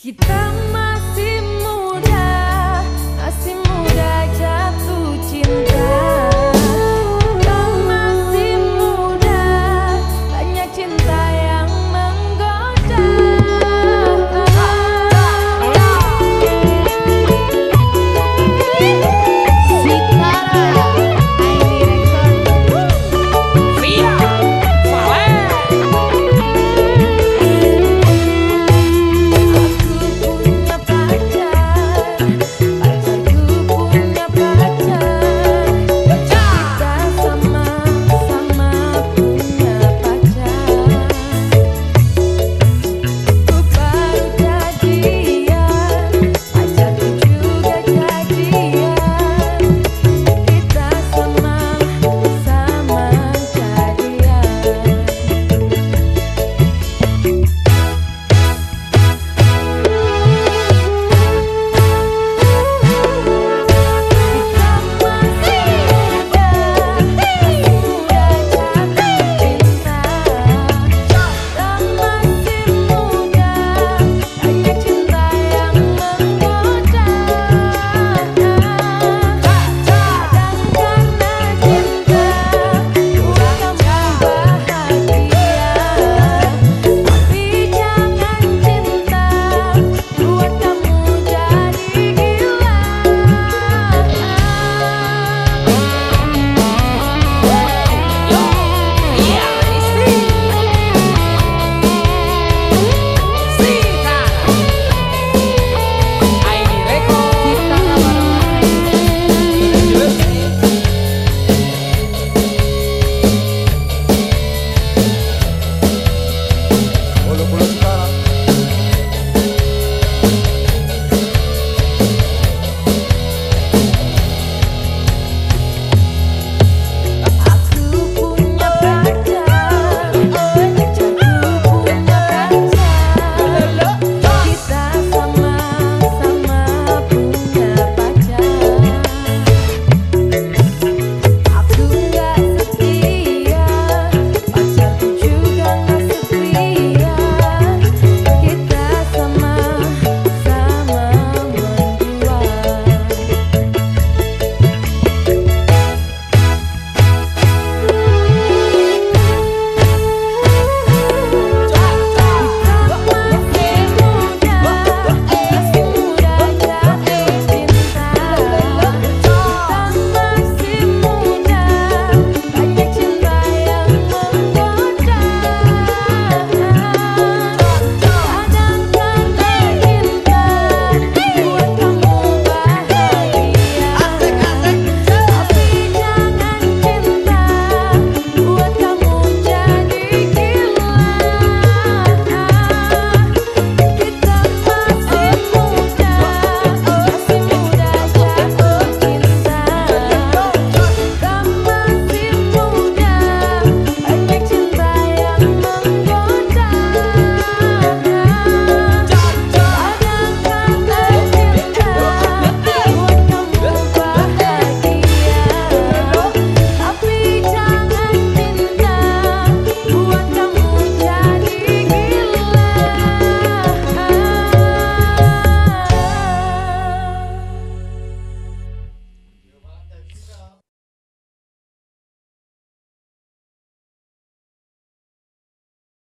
Kita